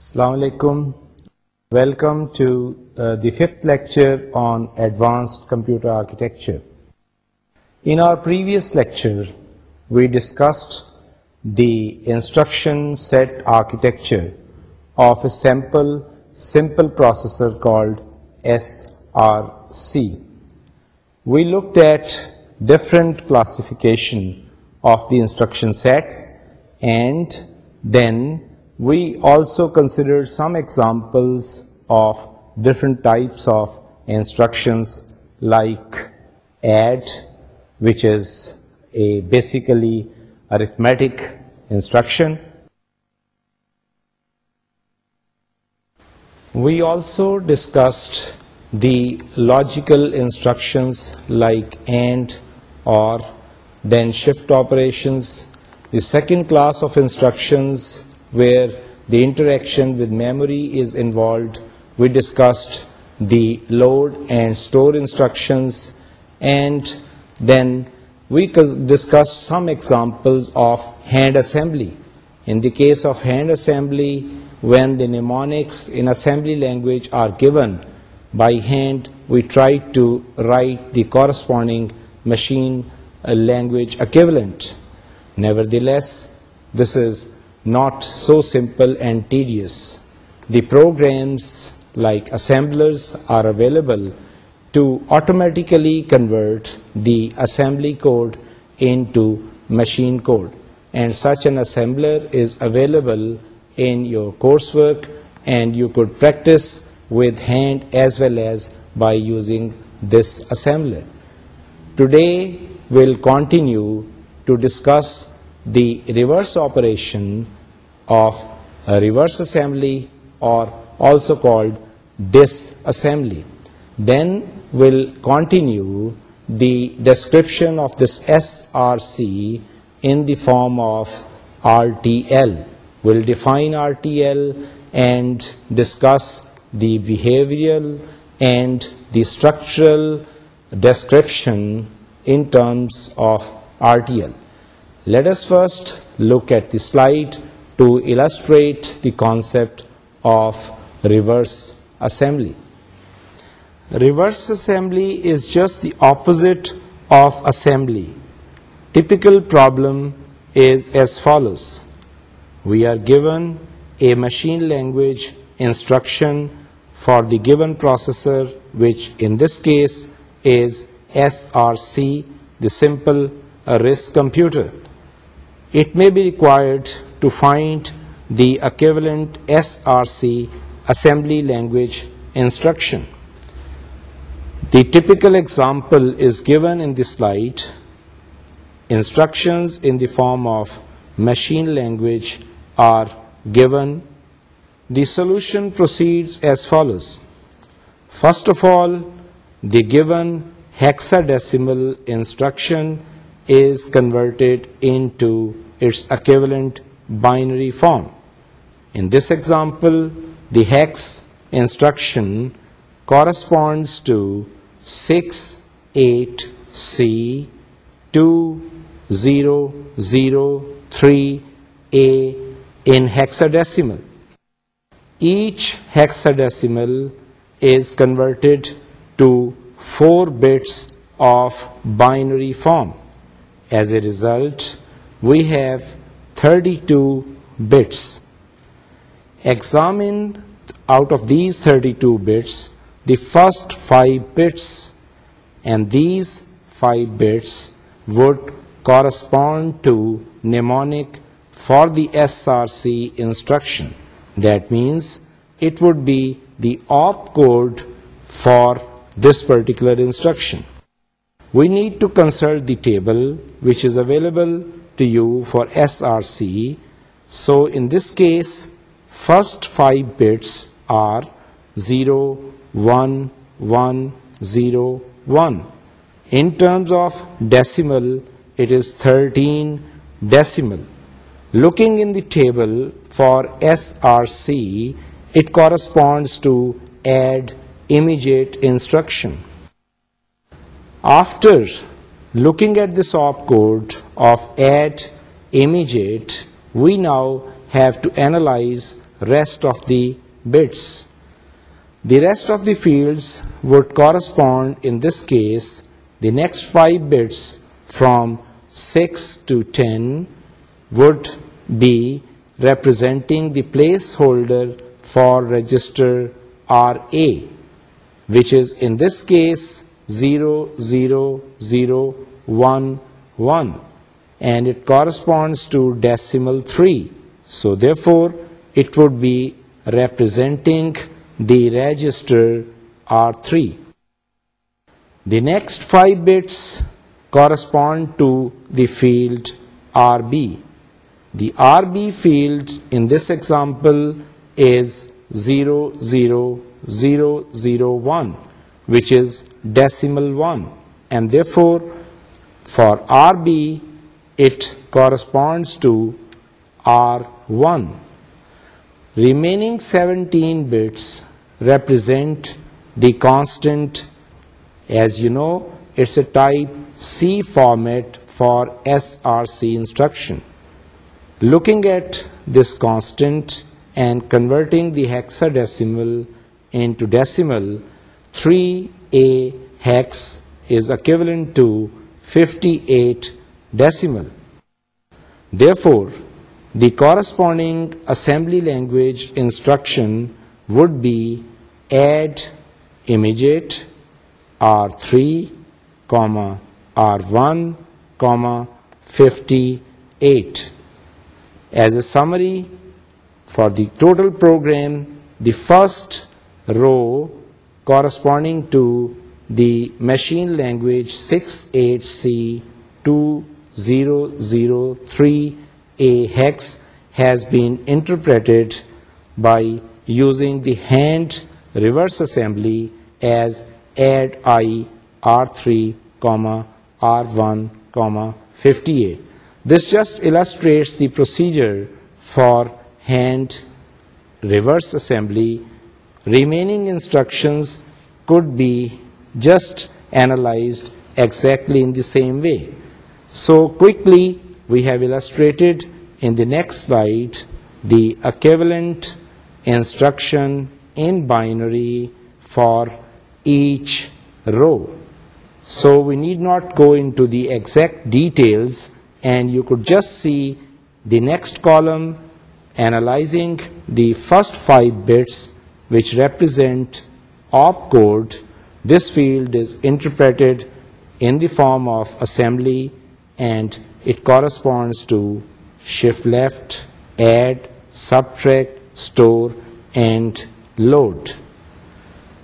السلام علیکم welcome to the fifth lecture on advanced computer architecture in our previous lecture we discussed the instruction set architecture of sample sample processor see we look that different classification of the instruction sets and then We also considered some examples of different types of instructions, like add, which is a basically arithmetic instruction. We also discussed the logical instructions like AND, OR, then shift operations. The second class of instructions where the interaction with memory is involved. We discussed the load and store instructions, and then we discussed some examples of hand assembly. In the case of hand assembly, when the mnemonics in assembly language are given by hand, we try to write the corresponding machine uh, language equivalent. Nevertheless, this is not so simple and tedious. The programs like assemblers are available to automatically convert the assembly code into machine code, and such an assembler is available in your coursework, and you could practice with hand as well as by using this assembler. Today we'll continue to discuss the reverse operation of a reverse assembly, or also called disassembly. Then we'll continue the description of this SRC in the form of RTL. We'll define RTL and discuss the behavioral and the structural description in terms of RTL. Let us first look at the slide to illustrate the concept of reverse assembly. Reverse assembly is just the opposite of assembly. Typical problem is as follows. We are given a machine language instruction for the given processor, which in this case is SRC, the simple uh, RISC computer. It may be required to find the equivalent SRC assembly language instruction. The typical example is given in the slide. Instructions in the form of machine language are given. The solution proceeds as follows. First of all, the given hexadecimal instruction is converted into its equivalent binary form. In this example, the hex instruction corresponds to 68C2003A in hexadecimal. Each hexadecimal is converted to 4 bits of binary form. As a result, we have 32 bits. Examine out of these 32 bits the first 5 bits, and these 5 bits would correspond to mnemonic for the SRC instruction. That means it would be the opcode for this particular instruction. We need to consult the table which is available to you for SRC. So in this case, first 5 bits are 0, 1, 1, 0, 1. In terms of decimal, it is 13 decimal. Looking in the table for SRC, it corresponds to add immediate instruction. After looking at this opcode of add immediate, we now have to analyze rest of the bits. The rest of the fields would correspond, in this case, the next 5 bits from 6 to 10 would be representing the placeholder for register RA, which is in this case 0, 0, 0, 1, 1, and it corresponds to decimal 3. So therefore it would be representing the register R3. The next 5 bits correspond to the field RB. The RB field in this example is 0, 0, 0, 0, 1, which is decimal 1, and therefore for RB it corresponds to R1. Remaining 17 bits represent the constant. As you know, it's a type C format for SRC instruction. Looking at this constant and converting the hexadecimal into decimal, 3 a hex is equivalent to 58 decimal. Therefore, the corresponding assembly language instruction would be add immediate R3, R1, 58. As a summary, for the total program, the first row corresponding to the machine language 68C2003A hex has been interpreted by using the hand reverse assembly as add I R3, R1, 50A. This just illustrates the procedure for hand reverse assembly Remaining instructions could be just analyzed exactly in the same way. So quickly, we have illustrated in the next slide the equivalent instruction in binary for each row. So we need not go into the exact details, and you could just see the next column analyzing the first 5 bits which represent opcode, this field is interpreted in the form of assembly, and it corresponds to shift left, add, subtract, store, and load.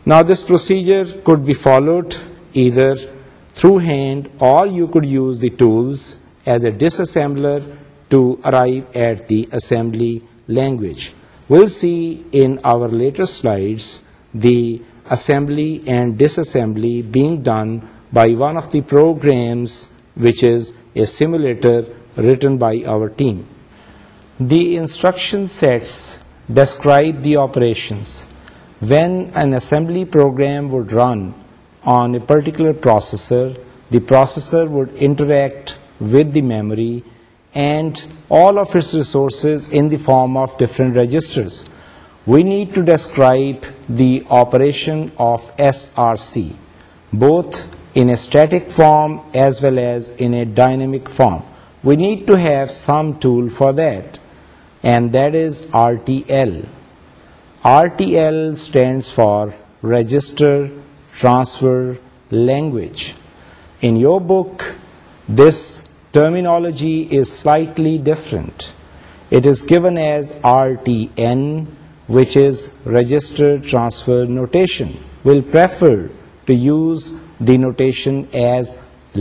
Now this procedure could be followed either through hand, or you could use the tools as a disassembler to arrive at the assembly language. We'll see in our later slides the assembly and disassembly being done by one of the programs, which is a simulator written by our team. The instruction sets describe the operations. When an assembly program would run on a particular processor, the processor would interact with the memory and all of its resources in the form of different registers. We need to describe the operation of SRC, both in a static form as well as in a dynamic form. We need to have some tool for that, and that is RTL. RTL stands for Register Transfer Language. In your book, this terminology is slightly different. It is given as RTN, which is register transfer notation. We'll prefer to use the notation as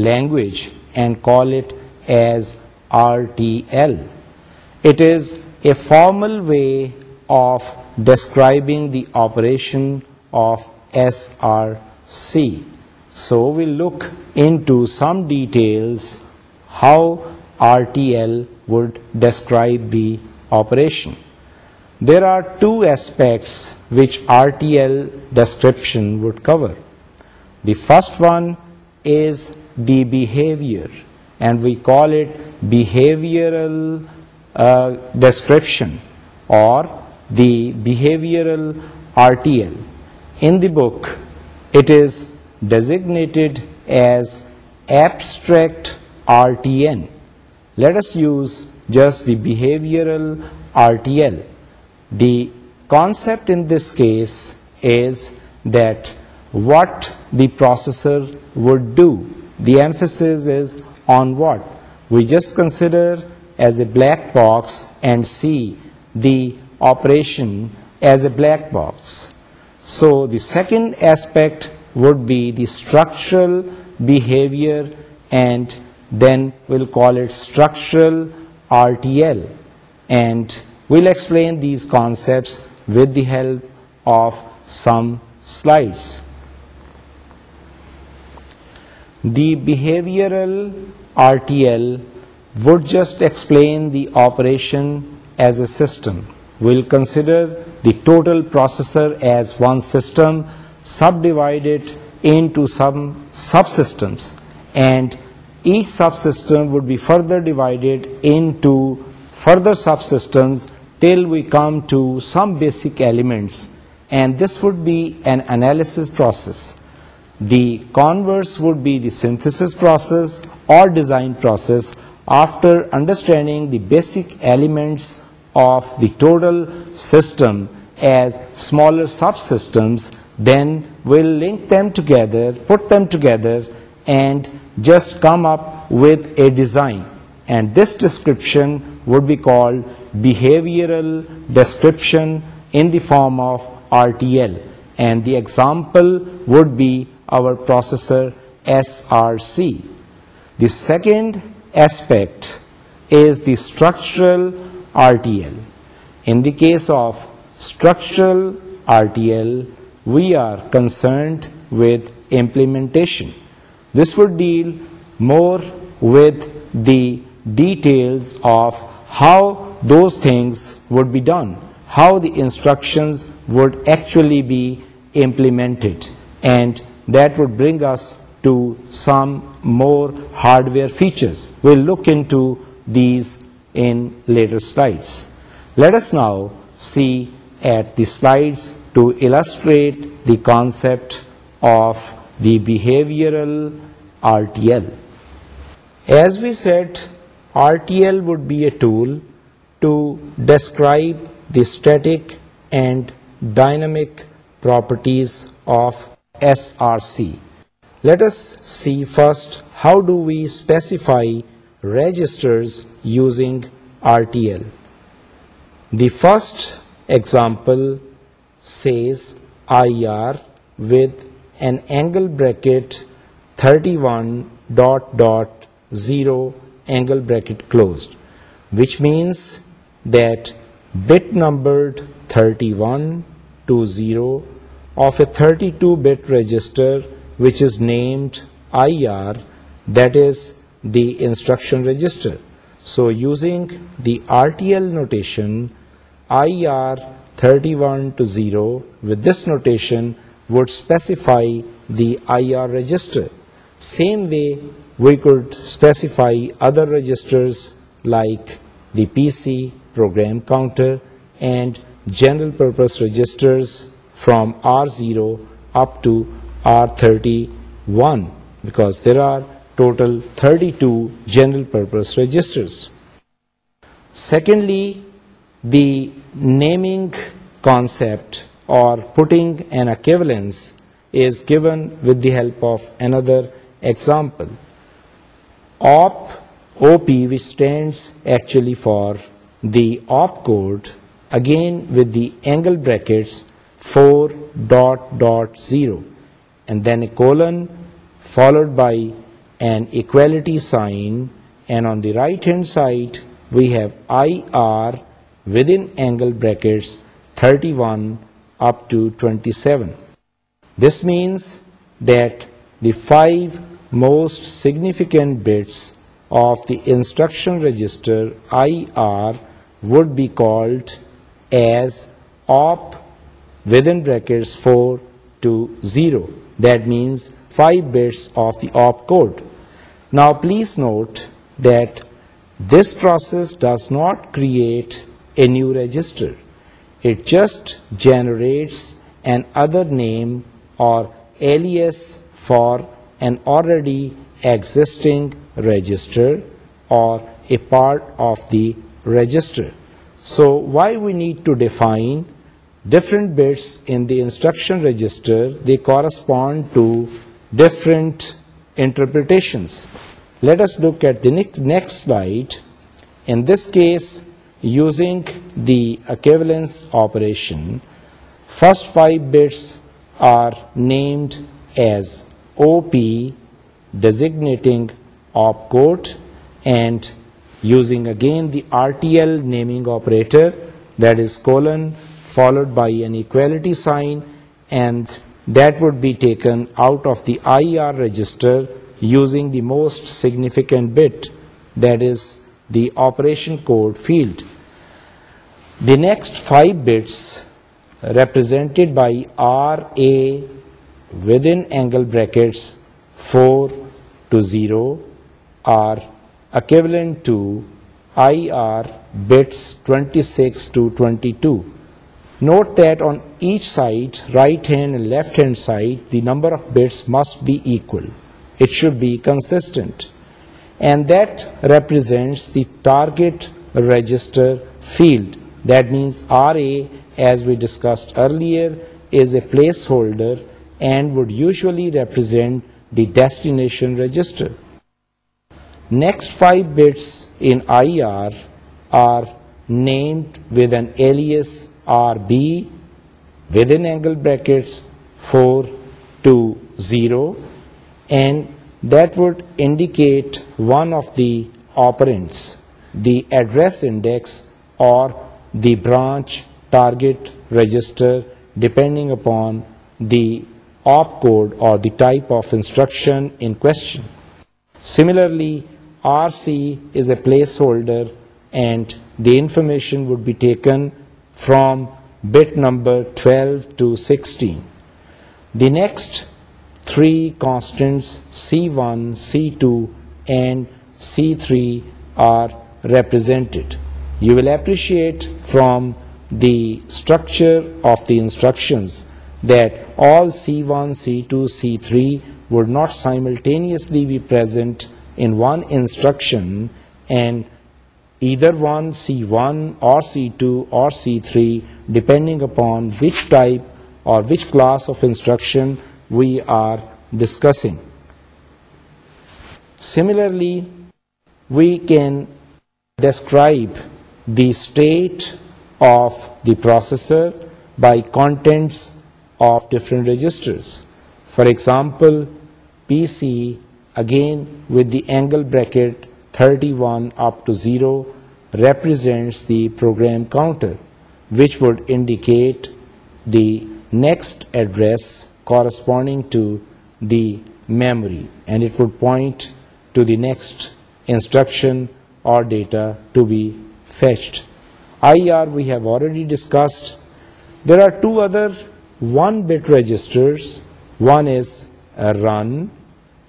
language and call it as RTL. It is a formal way of describing the operation of SRC. So we'll look into some details how RTL would describe the operation. There are two aspects which RTL description would cover. The first one is the behavior, and we call it behavioral uh, description or the behavioral RTL. In the book, it is designated as abstract RTN. Let us use just the behavioral RTL. The concept in this case is that what the processor would do. The emphasis is on what? We just consider as a black box and see the operation as a black box. So the second aspect would be the structural behavior and then we'll call it structural RTL, and we'll explain these concepts with the help of some slides. The behavioral RTL would just explain the operation as a system. We'll consider the total processor as one system, subdivide it into some subsystems, and each subsystem would be further divided into further subsystems till we come to some basic elements, and this would be an analysis process. The converse would be the synthesis process or design process after understanding the basic elements of the total system as smaller subsystems. Then we'll link them together, put them together, and just come up with a design. And this description would be called behavioral description in the form of RTL. And the example would be our processor SRC. The second aspect is the structural RTL. In the case of structural RTL, we are concerned with implementation. This would deal more with the details of how those things would be done, how the instructions would actually be implemented, and that would bring us to some more hardware features. We'll look into these in later slides. Let us now see at the slides to illustrate the concept of the behavioral RTL. As we said, RTL would be a tool to describe the static and dynamic properties of SRC. Let us see first how do we specify registers using RTL. The first example says IR with and angle bracket 31.0 angle bracket closed, which means that bit numbered 3120 of a 32-bit register which is named IR, that is the instruction register. So using the RTL notation, IR 3120, with this notation would specify the IR register. Same way we could specify other registers like the PC, program counter, and general purpose registers from R0 up to R31, because there are total 32 general purpose registers. Secondly, the naming concept or putting an equivalence is given with the help of another example. OP, which stands actually for the opcode, again with the angle brackets 4.0 and then a colon followed by an equality sign, and on the right hand side we have IR within angle brackets 31 up to 27. This means that the 5 most significant bits of the instruction register IR would be called as op within brackets 4 to 0. That means 5 bits of the op code. Now please note that this process does not create a new register. It just generates an other name or alias for an already existing register or a part of the register. So why we need to define different bits in the instruction register? They correspond to different interpretations. Let us look at the next slide. In this case, Using the equivalence operation, first 5 bits are named as OP, designating opcode, and using again the RTL naming operator, that is colon followed by an equality sign, and that would be taken out of the IR register using the most significant bit, that is the operation code field. The next 5 bits represented by RA within angle brackets 4 to 0 are equivalent to IR bits 26 to 22. Note that on each side, right hand and left hand side, the number of bits must be equal. It should be consistent and that represents the target register field. That means RA, as we discussed earlier, is a placeholder and would usually represent the destination register. Next 5 bits in IR are named with an alias RB within angle brackets 4 to 0, and that would indicate one of the operands, the address index or the branch, target, register, depending upon the opcode or the type of instruction in question. Similarly, RC is a placeholder and the information would be taken from bit number 12 to 16. The next three constants C1, C2 and C3 are represented. You will appreciate from the structure of the instructions that all C1, C2, C3 would not simultaneously be present in one instruction, and either one C1 or C2 or C3, depending upon which type or which class of instruction we are discussing. Similarly, we can describe the state of the processor by contents of different registers. For example, PC, again with the angle bracket 31 up to 0, represents the program counter, which would indicate the next address corresponding to the memory, and it would point to the next instruction or data to be fetched. IR we have already discussed. There are two other 1-bit registers. One is a run,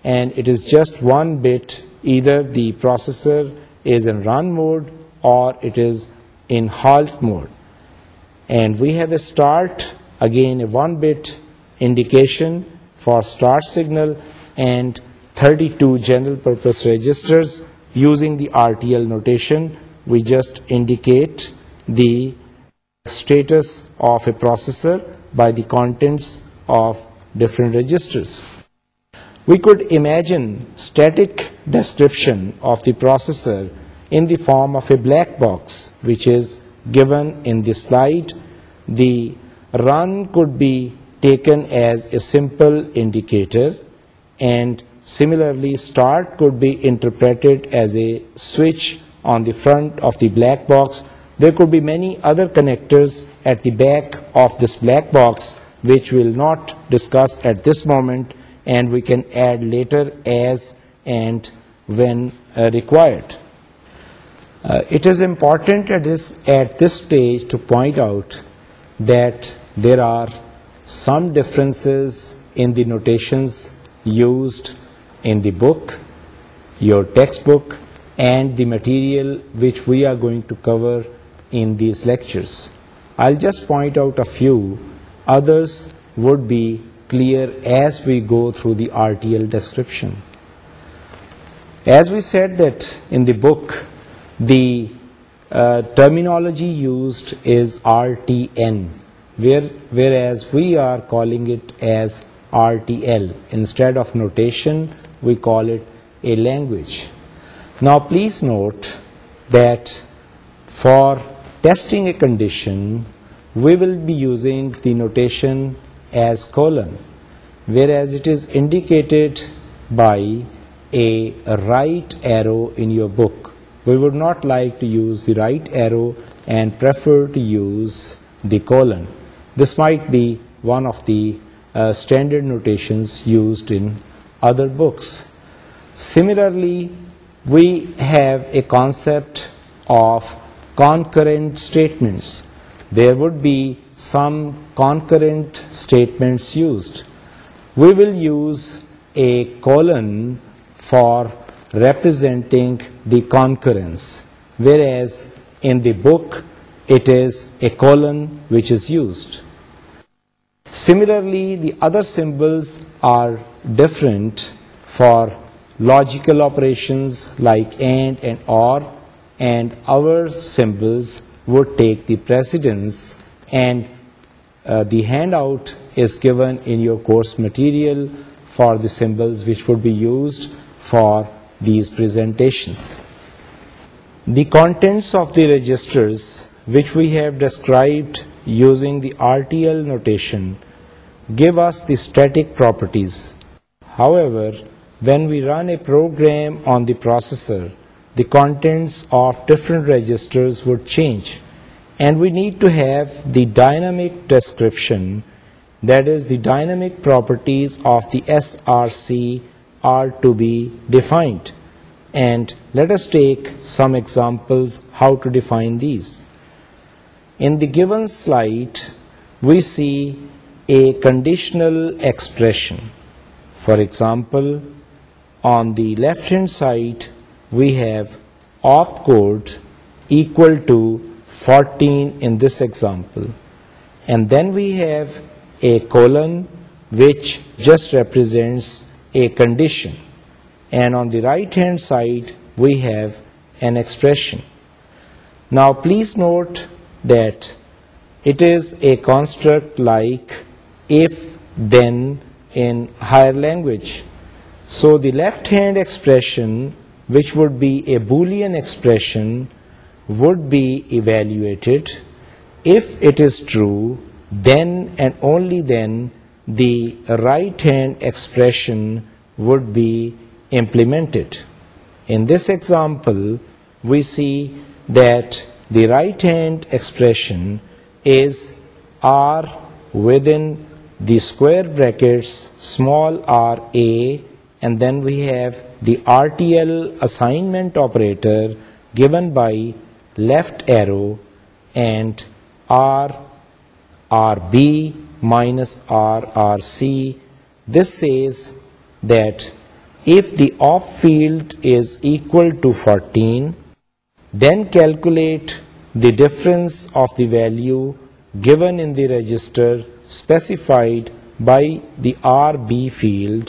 and it is just 1 bit. Either the processor is in run mode or it is in halt mode. And we have a start, again a 1-bit indication for start signal, and 32 general purpose registers using the RTL notation. We just indicate the status of a processor by the contents of different registers. We could imagine static description of the processor in the form of a black box, which is given in the slide. The run could be taken as a simple indicator, and Similarly, start could be interpreted as a switch on the front of the black box. There could be many other connectors at the back of this black box, which we'll not discuss at this moment, and we can add later as and when uh, required. Uh, it is important at this stage to point out that there are some differences in the notations used in the book, your textbook, and the material which we are going to cover in these lectures. I'll just point out a few, others would be clear as we go through the RTL description. As we said that in the book, the uh, terminology used is RTN, whereas we are calling it as RTL. Instead of notation, we call it a language. Now please note that for testing a condition, we will be using the notation as colon, whereas it is indicated by a right arrow in your book. We would not like to use the right arrow and prefer to use the colon. This might be one of the uh, standard notations used in other books. Similarly, we have a concept of concurrent statements. There would be some concurrent statements used. We will use a colon for representing the concurrence, whereas in the book it is a colon which is used. Similarly, the other symbols are different for logical operations like and or, and our symbols would take the precedence, and uh, the handout is given in your course material for the symbols which would be used for these presentations. The contents of the registers which we have described using the RTL notation give us the static properties. However, when we run a program on the processor, the contents of different registers would change, and we need to have the dynamic description, that is the dynamic properties of the SRC are to be defined. And let us take some examples how to define these. In the given slide, we see a conditional expression. For example, on the left hand side, we have opcode equal to 14 in this example, and then we have a colon which just represents a condition, and on the right hand side we have an expression. Now please note that it is a construct like if then in higher language. So the left hand expression, which would be a Boolean expression, would be evaluated. If it is true, then and only then the right hand expression would be implemented. In this example, we see that the right hand expression is r within the square brackets small r a, and then we have the RTL assignment operator given by left arrow and r RB minus RRC. This says that if the off field is equal to 14, then calculate the difference of the value given in the register specified by the RB field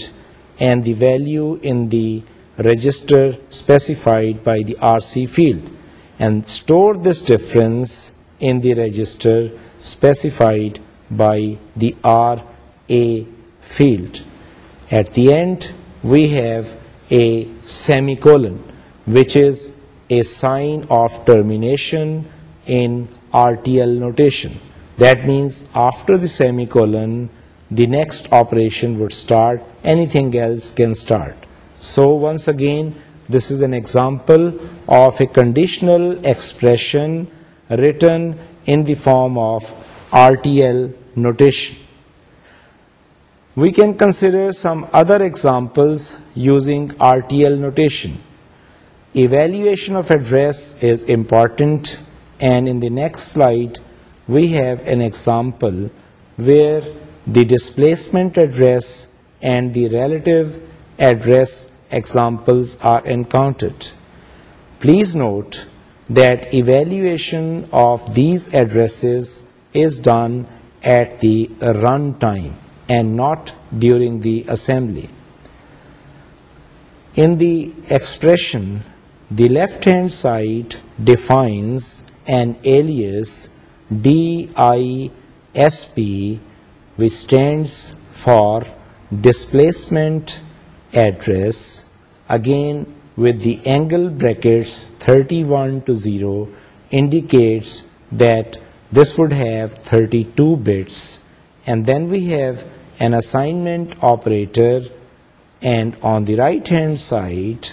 and the value in the register specified by the RC field, and store this difference in the register specified by the RA field. At the end, we have a semicolon, which is a sign of termination in RTL notation. That means after the semicolon, the next operation would start, anything else can start. So once again, this is an example of a conditional expression written in the form of RTL notation. We can consider some other examples using RTL notation. Evaluation of address is important, and in the next slide we have an example where the displacement address and the relative address examples are encountered. Please note that evaluation of these addresses is done at the runtime and not during the assembly. In the expression the left-hand side defines an alias DISP, which stands for displacement address, again with the angle brackets 31 to 0 indicates that this would have 32 bits, and then we have an assignment operator, and on the right hand side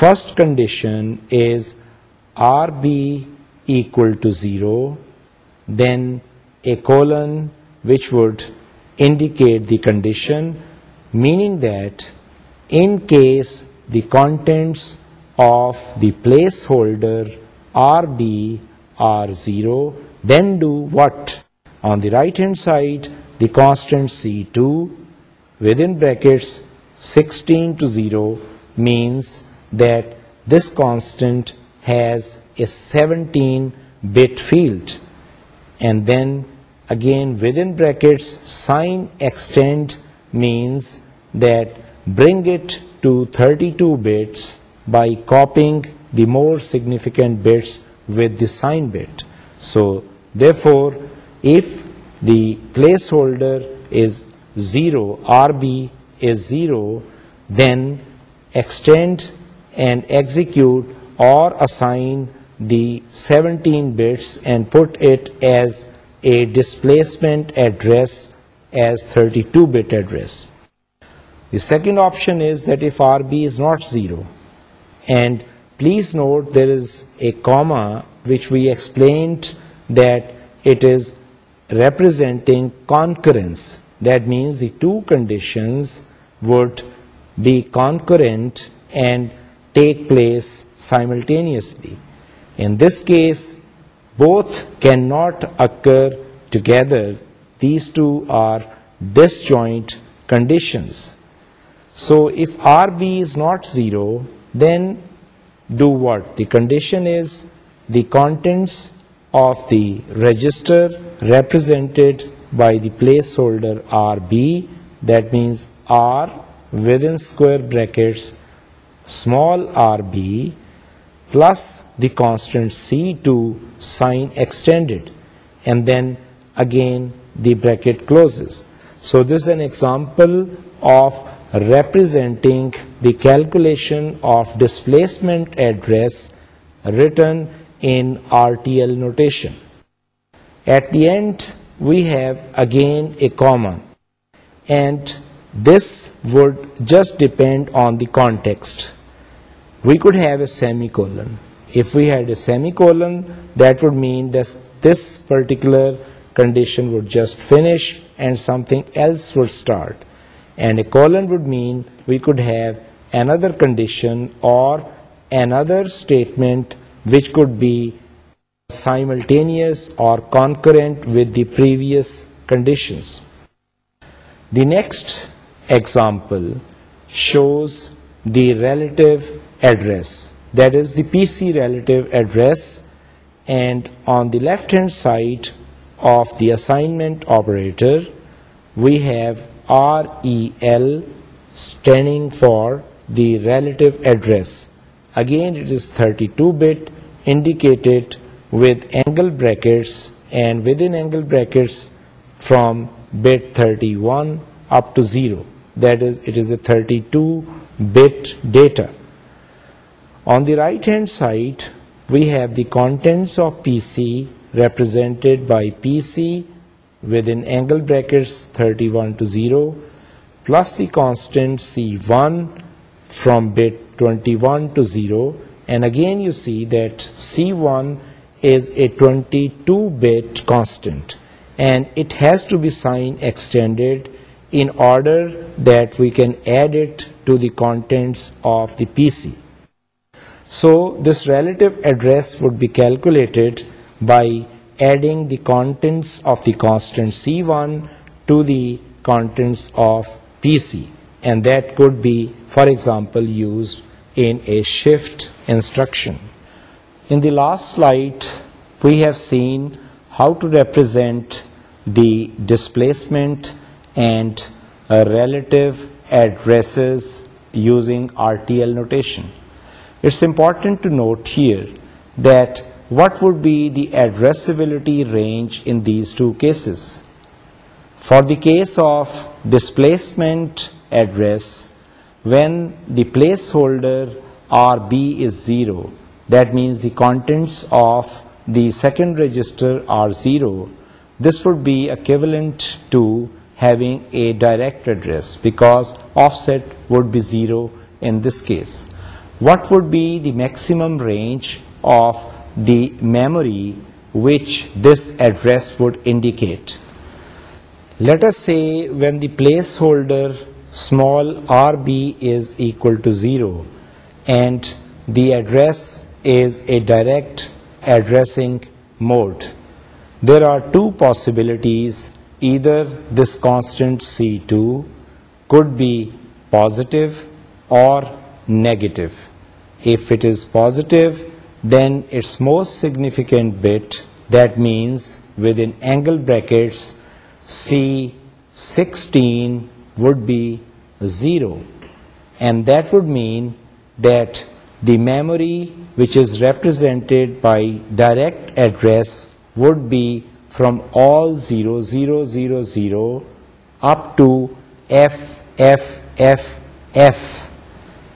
First condition is RB equal to 0, then a colon which would indicate the condition, meaning that in case the contents of the placeholder RB are 0, then do what? On the right hand side, the constant C2 within brackets 16 to 0 means that this constant has a 17-bit field, and then again within brackets sign extend means that bring it to 32 bits by copying the more significant bits with the sign bit. So therefore, if the placeholder is 0, RB is 0, then extend and execute or assign the 17 bits and put it as a displacement address as 32-bit address. The second option is that if RB is not 0, and please note there is a comma which we explained that it is representing concurrence. That means the two conditions would be concurrent and take place simultaneously. In this case, both cannot occur together. These two are disjoint conditions. So if RB is not 0, then do what? The condition is the contents of the register represented by the placeholder RB, that means R within square brackets small rb plus the constant C2 sine extended, and then again the bracket closes. So this is an example of representing the calculation of displacement address written in RTL notation. At the end we have again a comma, and this would just depend on the context we could have a semicolon. If we had a semicolon, that would mean that this particular condition would just finish and something else would start. And a colon would mean we could have another condition or another statement which could be simultaneous or concurrent with the previous conditions. The next example shows the relative address, that is the PC relative address, and on the left hand side of the assignment operator we have REL standing for the relative address. Again it is 32-bit, indicated with angle brackets, and within angle brackets from bit 31 up to 0, that is it is a 32-bit data. On the right hand side, we have the contents of PC represented by PC within angle brackets 31 to 0 plus the constant C1 from bit 21 to 0, and again you see that C1 is a 22-bit constant and it has to be sign extended in order that we can add it to the contents of the PC. So this relative address would be calculated by adding the contents of the constant C1 to the contents of PC, and that could be, for example, used in a shift instruction. In the last slide, we have seen how to represent the displacement and uh, relative addresses using RTL notation. It's important to note here that what would be the addressability range in these two cases. For the case of displacement address, when the placeholder RB is 0, that means the contents of the second register are 0, this would be equivalent to having a direct address because offset would be 0 in this case what would be the maximum range of the memory which this address would indicate. Let us say when the placeholder small rb is equal to 0 and the address is a direct addressing mode, there are two possibilities. Either this constant C2 could be positive or negative. If it is positive, then its most significant bit, that means within angle brackets, C16 would be 0. And that would mean that the memory which is represented by direct address would be from all 0000 up to FFFF,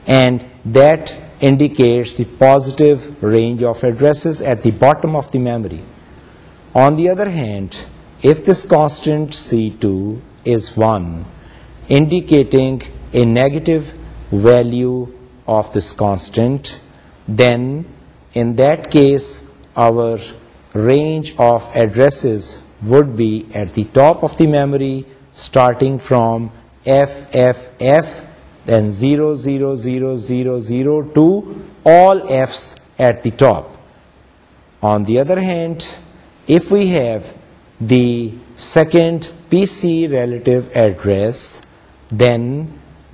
and that indicates the positive range of addresses at the bottom of the memory. On the other hand, if this constant C2 is 1, indicating a negative value of this constant, then in that case our range of addresses would be at the top of the memory starting from FFF then 0, 0, 0, 0, 0 to all f's at the top. On the other hand, if we have the second PC relative address, then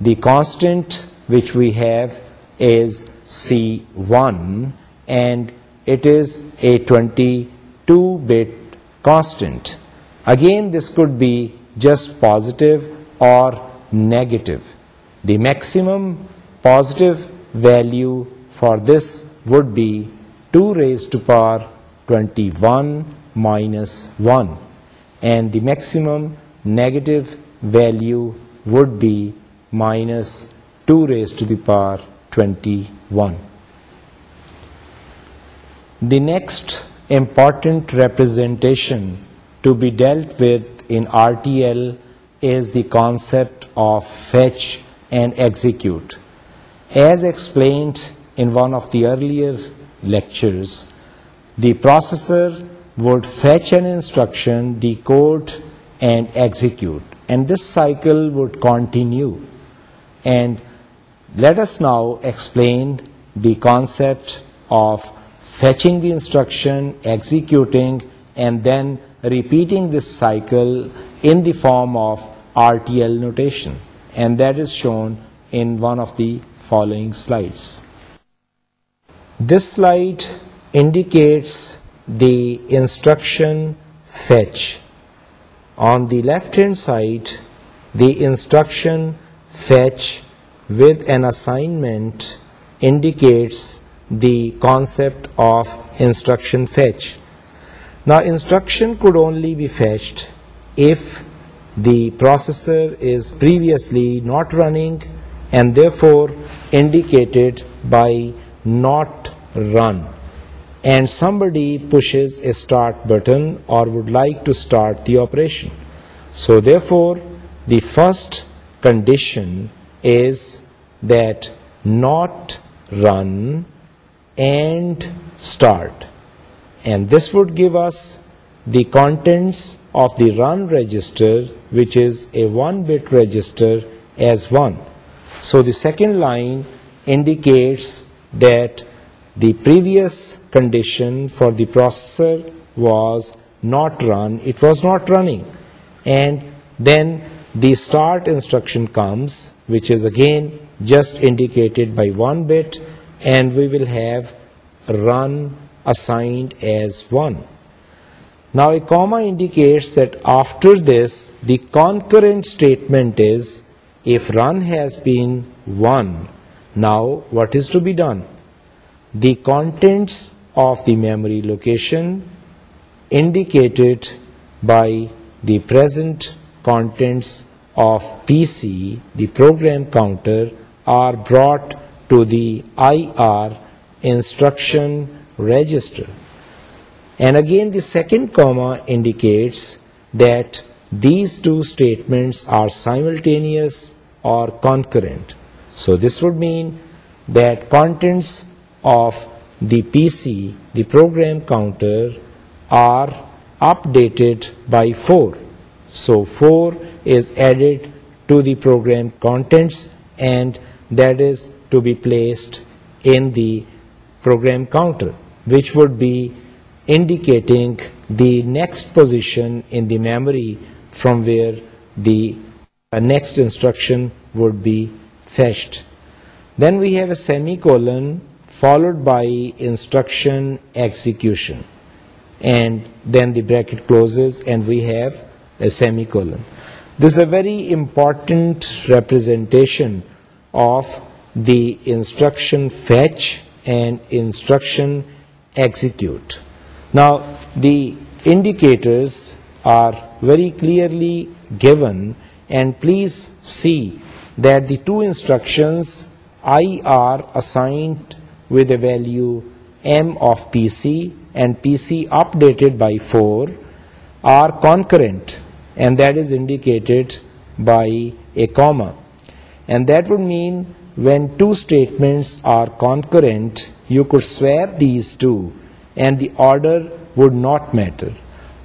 the constant which we have is C1, and it is a 22-bit constant. Again, this could be just positive or negative. The maximum positive value for this would be 2 raised to power 21 minus 1, and the maximum negative value would be minus 2 raised to the power 21. The next important representation to be dealt with in RTL is the concept of fetch and execute. As explained in one of the earlier lectures, the processor would fetch an instruction, decode and execute, and this cycle would continue. And let us now explain the concept of fetching the instruction, executing, and then repeating this cycle in the form of RTL notation and that is shown in one of the following slides. This slide indicates the instruction fetch. On the left hand side, the instruction fetch with an assignment indicates the concept of instruction fetch. Now, instruction could only be fetched if the processor is previously not running and therefore indicated by not run, and somebody pushes a start button or would like to start the operation. So therefore the first condition is that not run and start, and this would give us the contents of the run register, which is a 1-bit register, as 1. So the second line indicates that the previous condition for the processor was not run, it was not running. And then the start instruction comes, which is again just indicated by 1 bit, and we will have run assigned as 1. Now a comma indicates that after this, the concurrent statement is, if run has been won, now what is to be done? The contents of the memory location indicated by the present contents of PC, the program counter, are brought to the IR instruction register. And again the second comma indicates that these two statements are simultaneous or concurrent. So this would mean that contents of the PC, the program counter, are updated by 4. So 4 is added to the program contents, and that is to be placed in the program counter, which would be indicating the next position in the memory from where the uh, next instruction would be fetched. Then we have a semicolon followed by instruction execution, and then the bracket closes and we have a semicolon. This is a very important representation of the instruction fetch and instruction execute. Now, the indicators are very clearly given, and please see that the two instructions I are assigned with a value M of PC and PC updated by 4 are concurrent, and that is indicated by a comma. And that would mean when two statements are concurrent, you could swap these two and the order would not matter.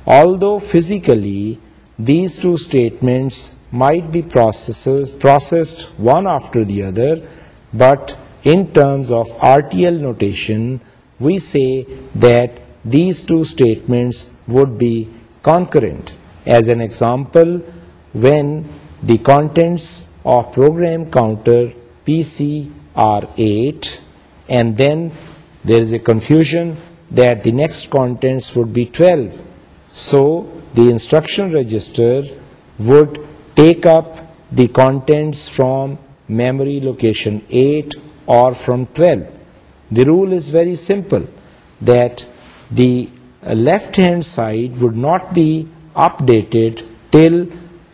Although physically these two statements might be processed one after the other, but in terms of RTL notation, we say that these two statements would be concurrent. As an example, when the contents of program counter PC are 8 and then there is a confusion that the next contents would be 12. So the instruction register would take up the contents from memory location 8 or from 12. The rule is very simple, that the uh, left hand side would not be updated till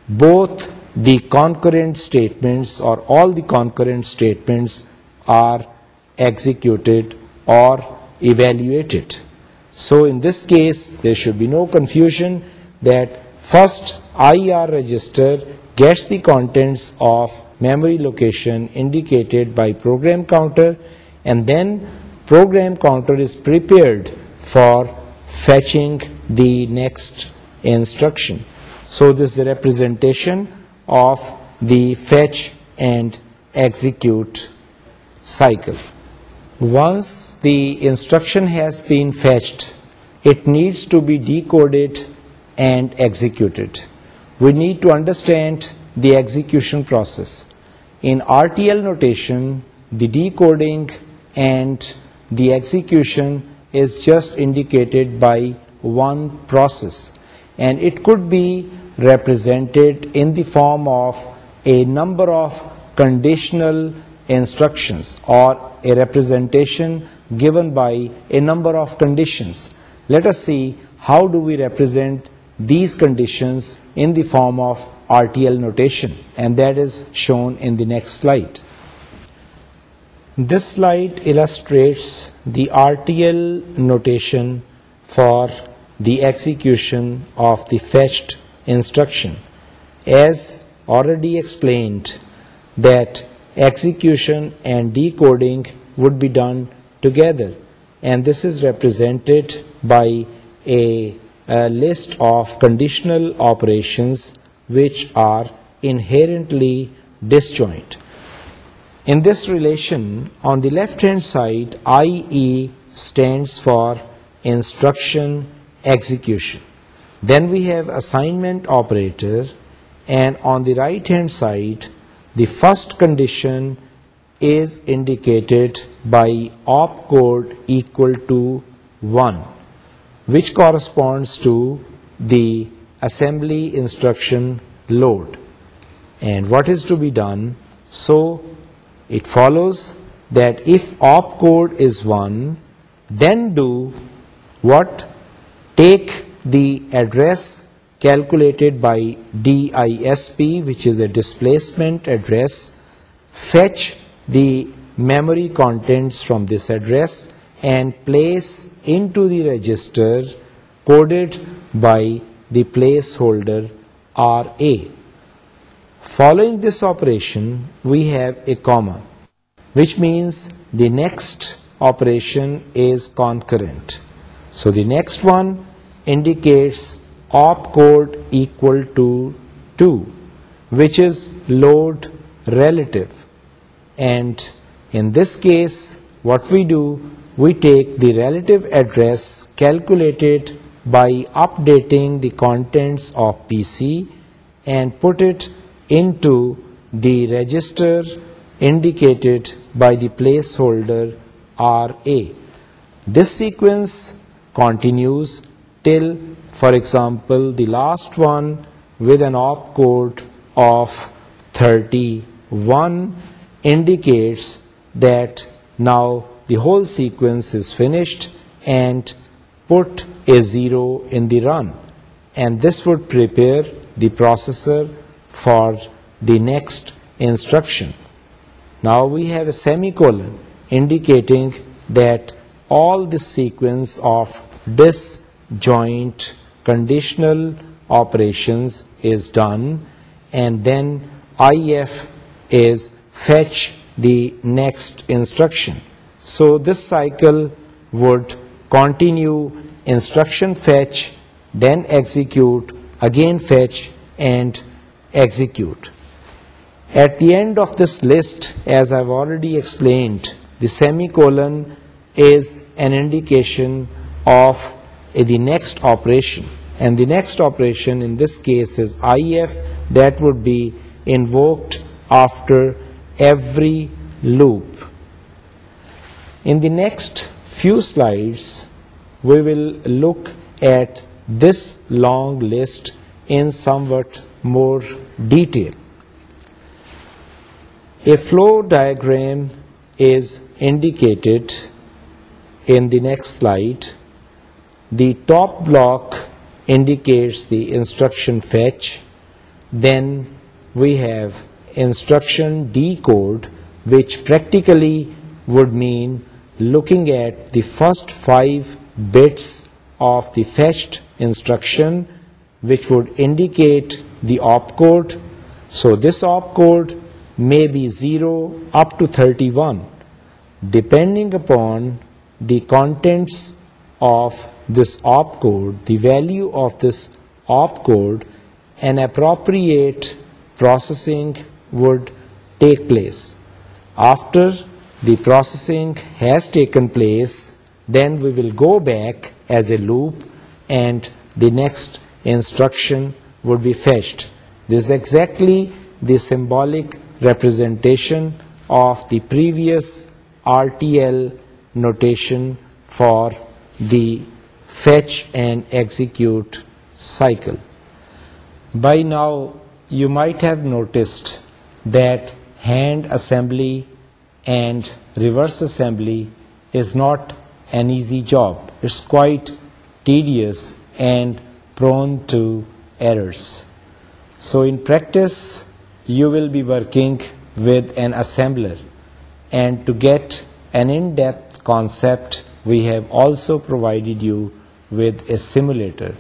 both the concurrent statements or all the concurrent statements are executed or evaluate it. So in this case, there should be no confusion that first IR register gets the contents of memory location indicated by program counter, and then program counter is prepared for fetching the next instruction. So this is a representation of the fetch and execute cycle. Once the instruction has been fetched, it needs to be decoded and executed. We need to understand the execution process. In RTL notation, the decoding and the execution is just indicated by one process, and it could be represented in the form of a number of conditional instructions or a representation given by a number of conditions. Let us see how do we represent these conditions in the form of RTL notation, and that is shown in the next slide. This slide illustrates the RTL notation for the execution of the fetched instruction. As already explained, that execution and decoding would be done together. And this is represented by a list of conditional operations which are inherently disjoint. In this relation, on the left hand side, IE stands for instruction execution. Then we have assignment operator, and on the right hand side the first condition is indicated by opcode equal to 1, which corresponds to the assembly instruction load. And what is to be done? So it follows that if opcode is 1, then do what? Take the address calculated by DISP, which is a displacement address, fetch the memory contents from this address and place into the register coded by the placeholder RA. Following this operation, we have a comma, which means the next operation is concurrent. So the next one indicates opcode equal to 2, which is load relative. And in this case, what we do, we take the relative address calculated by updating the contents of PC and put it into the register indicated by the placeholder RA. This sequence continues till for example, the last one with an opcode of 31 indicates that now the whole sequence is finished, and put a 0 in the run, and this would prepare the processor for the next instruction. Now we have a semicolon indicating that all the sequence of disjoint conditional operations is done, and then IF is fetch the next instruction. So this cycle would continue: instruction fetch, then execute, again fetch and execute. At the end of this list, as I've already explained, the semicolon is an indication of Eh, the next operation. And the next operation in this case is if, that would be invoked after every loop. In the next few slides, we will look at this long list in somewhat more detail. A flow diagram is indicated in the next slide the top block indicates the instruction fetch. Then we have instruction decode, which practically would mean looking at the first 5 bits of the fetched instruction, which would indicate the opcode. So this opcode may be 0 up to 31, depending upon the contents of this opcode, the value of this opcode, an appropriate processing would take place. After the processing has taken place, then we will go back as a loop and the next instruction would be fetched. This is exactly the symbolic representation of the previous RTL notation for the fetch and execute cycle. By now you might have noticed that hand assembly and reverse assembly is not an easy job. It's quite tedious and prone to errors. So in practice you will be working with an assembler, and to get an in-depth concept we have also provided you with a simulator.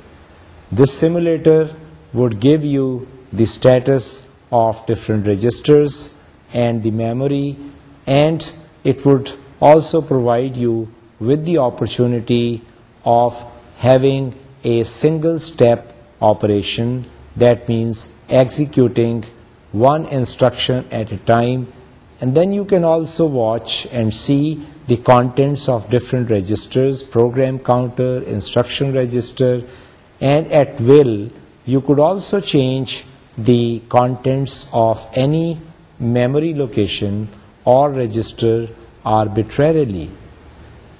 This simulator would give you the status of different registers and the memory, and it would also provide you with the opportunity of having a single step operation, that means executing one instruction at a time. And then you can also watch and see the contents of different registers, program counter, instruction register, and at will you could also change the contents of any memory location or register arbitrarily.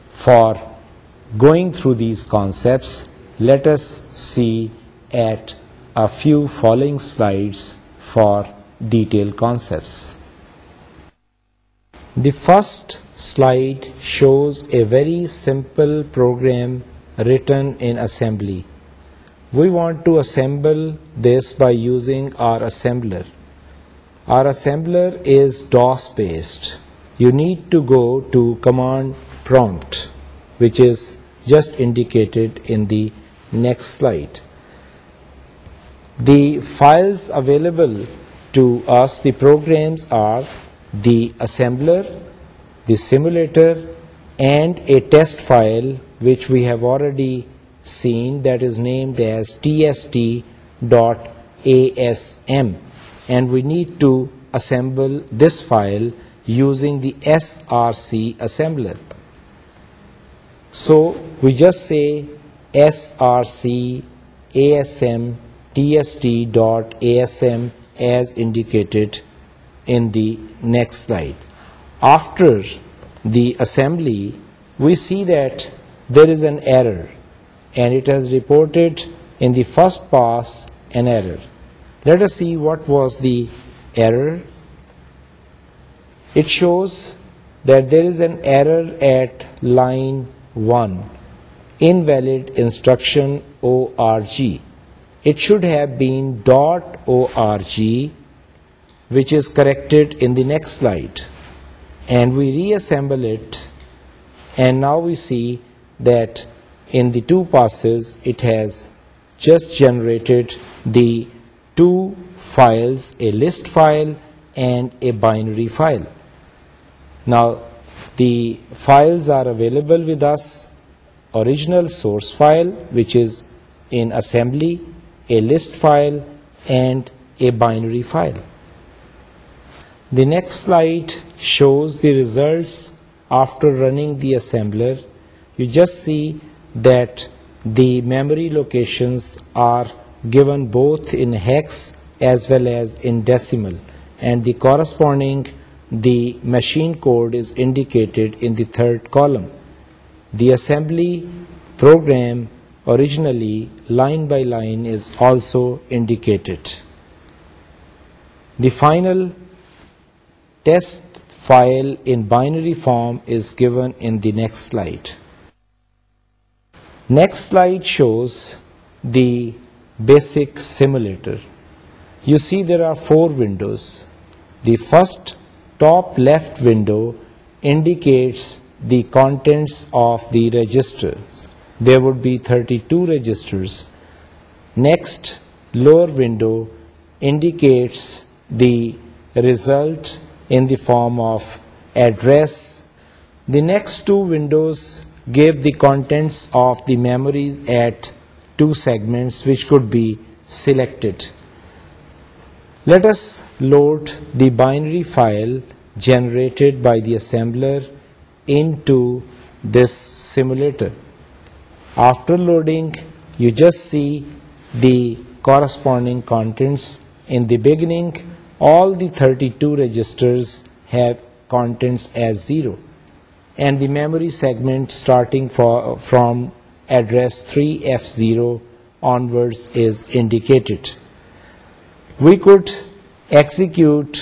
For going through these concepts, let us see at a few following slides for detailed concepts. The first slide shows a very simple program written in assembly. We want to assemble this by using our assembler. Our assembler is DOS based. You need to go to command prompt, which is just indicated in the next slide. The files available to us, the programs, are the assembler, the simulator, and a test file which we have already seen, that is named as tst.asm, and we need to assemble this file using the src assembler. So we just say src asm tst.asm as indicated in the next slide. After the assembly, we see that there is an error, and it has reported in the first pass an error. Let us see what was the error. It shows that there is an error at line 1, invalid instruction org. It should have been .org which is corrected in the next slide, and we reassemble it, and now we see that in the two passes it has just generated the two files, a list file and a binary file. Now the files are available with us: original source file, which is in assembly, a list file and a binary file. The next slide shows the results after running the assembler. You just see that the memory locations are given both in hex as well as in decimal, and the corresponding machine code is indicated in the third column. The assembly program originally line by line is also indicated. The final Test file in binary form is given in the next slide. Next slide shows the basic simulator. You see there are 4 windows. The first top left window indicates the contents of the registers. There would be 32 registers. Next lower window indicates the result in the form of address. The next two windows gave the contents of the memories at two segments which could be selected. Let us load the binary file generated by the assembler into this simulator. After loading, you just see the corresponding contents. In the beginning, all the 32 registers have contents as 0, and the memory segment starting from address 3F0 onwards is indicated. We could execute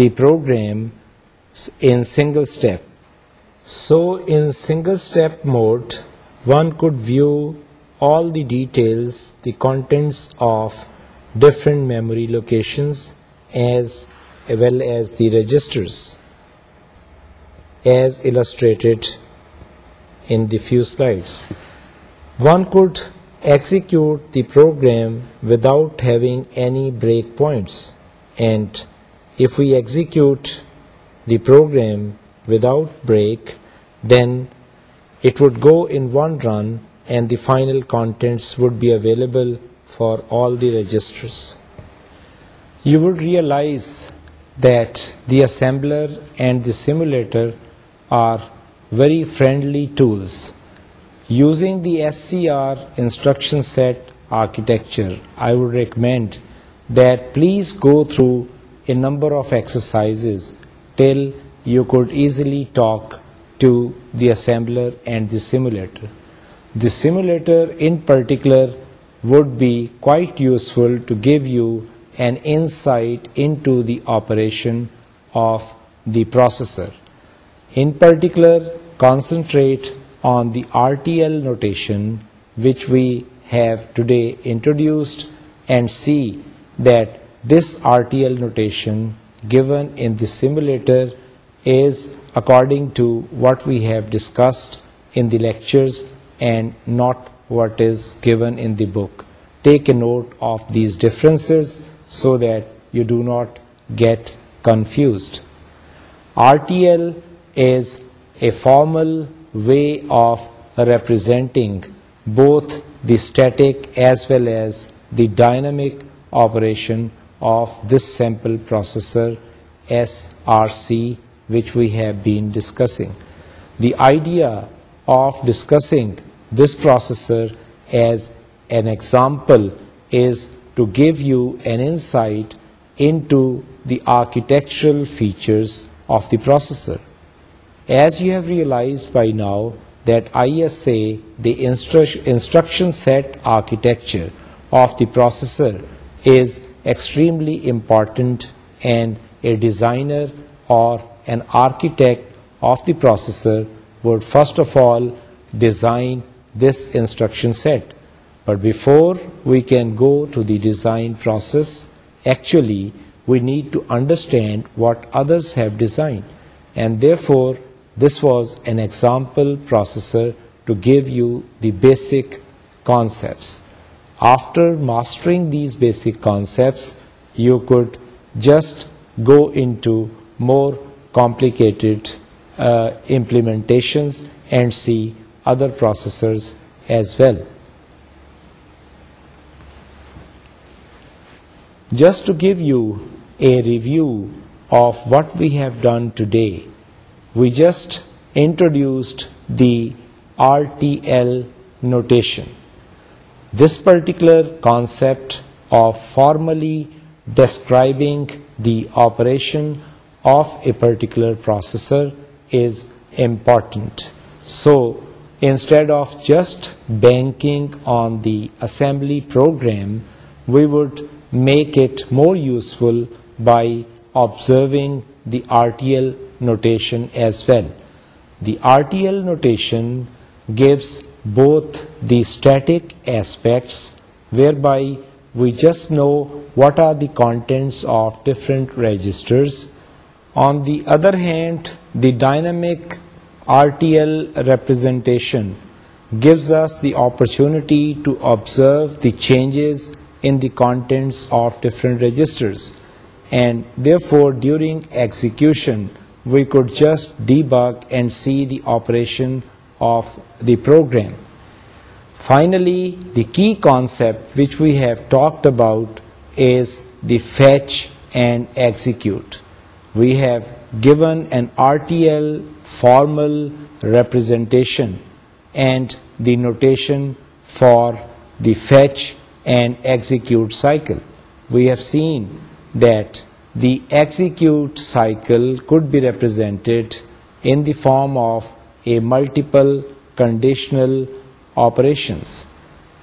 the program in single step. So in single step mode, one could view all the details, the contents of different memory locations, as well as the registers, as illustrated in the few slides. One could execute the program without having any breakpoints, and if we execute the program without break, then it would go in one run and the final contents would be available for all the registers you would realize that the assembler and the simulator are very friendly tools. Using the SCR instruction set architecture, I would recommend that please go through a number of exercises till you could easily talk to the assembler and the simulator. The simulator in particular would be quite useful to give you an insight into the operation of the processor. In particular, concentrate on the RTL notation which we have today introduced, and see that this RTL notation given in the simulator is according to what we have discussed in the lectures and not what is given in the book. Take a note of these differences so that you do not get confused. RTL is a formal way of representing both the static as well as the dynamic operation of this sample processor SRC, which we have been discussing. The idea of discussing this processor as an example is to give you an insight into the architectural features of the processor. As you have realized by now that ISA, the instruction set architecture of the processor, is extremely important, and a designer or an architect of the processor would first of all design this instruction set. But before we can go to the design process, actually we need to understand what others have designed. And therefore, this was an example processor to give you the basic concepts. After mastering these basic concepts, you could just go into more complicated uh, implementations and see other processors as well. Just to give you a review of what we have done today, we just introduced the RTL notation. This particular concept of formally describing the operation of a particular processor is important. So instead of just banking on the assembly program, we would make it more useful by observing the RTL notation as well. The RTL notation gives both the static aspects, whereby we just know what are the contents of different registers. On the other hand, the dynamic RTL representation gives us the opportunity to observe the changes in the contents of different registers, and therefore during execution we could just debug and see the operation of the program. Finally, the key concept which we have talked about is the fetch and execute. We have given an RTL formal representation and the notation for the fetch and execute cycle. We have seen that the execute cycle could be represented in the form of a multiple conditional operations,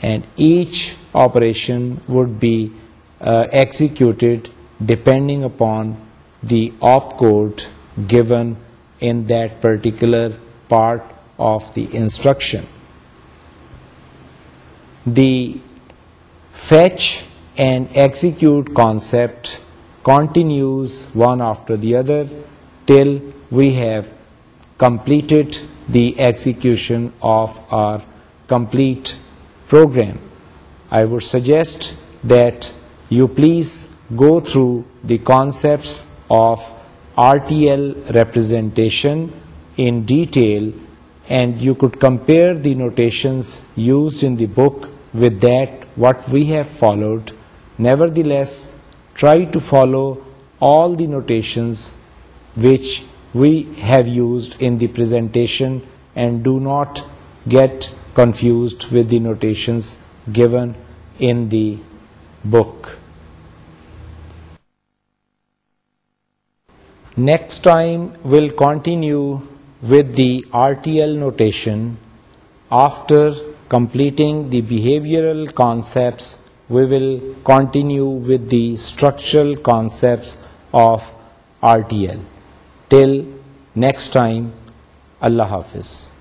and each operation would be uh, executed depending upon the opcode given in that particular part of the instruction. The Fetch and execute concept continues one after the other till we have completed the execution of our complete program. I would suggest that you please go through the concepts of RTL representation in detail, and you could compare the notations used in the book with that what we have followed, nevertheless try to follow all the notations which we have used in the presentation and do not get confused with the notations given in the book. Next time we'll continue with the RTL notation after completing the behavioural concepts we will continue with the structural concepts of R T L till next time اللہ حافظ